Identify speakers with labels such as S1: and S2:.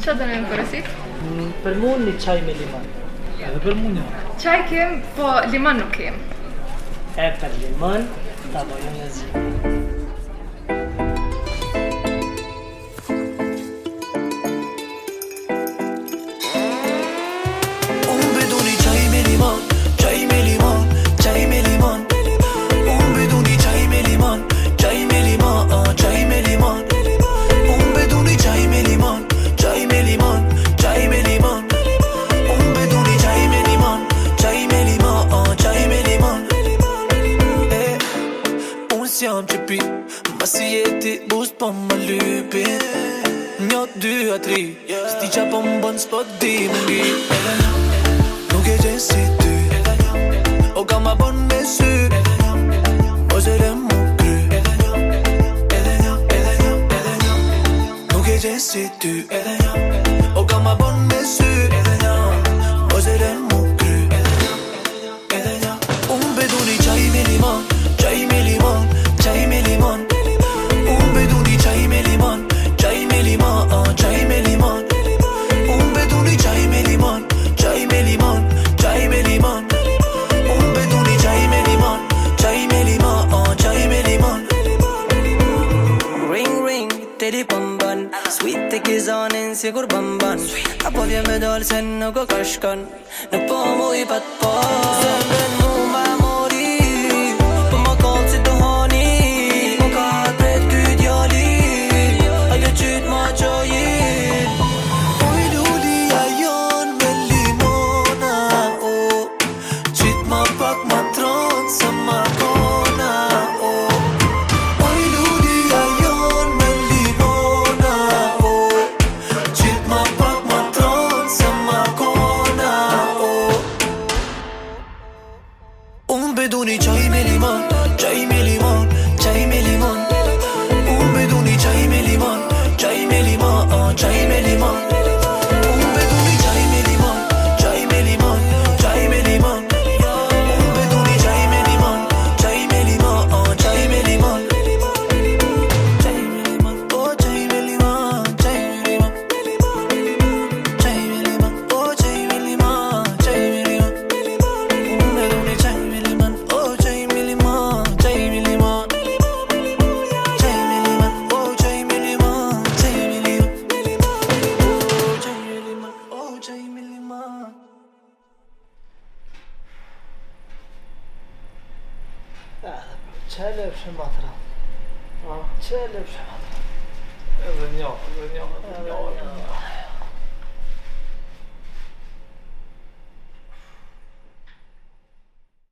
S1: Qa do në në përësit? Mm, për mu një qaj me liman. Edhe për mu një. Qaj kem, po liman nuk kem. E për liman, ta bojnë në zhjë. jam qipi Ma si jeti bust po më lypi Një, dy, a tri Sti qa po më bën s'po di më ngi Nuk e gjen si ty O ka bon me sy O zere më kry Nuk e gjen si ty O ka ma bon me sy të di bonbon Sweet të kizonin si kur bonbon Apo vje me dollë se nuk o kashkon Nuk po mu i pat po Zemrën mu ma mori Po ma kolë si të honi Po ka atret ky djali A lë qyt ma qojit Po i duli a jon me limona oh, Qyt ma pak ma tronë بدونی چای به چای 제일 przymatrał. No. 제일 przymatrał. Wynioł, wynioł, wynioł, wynioł.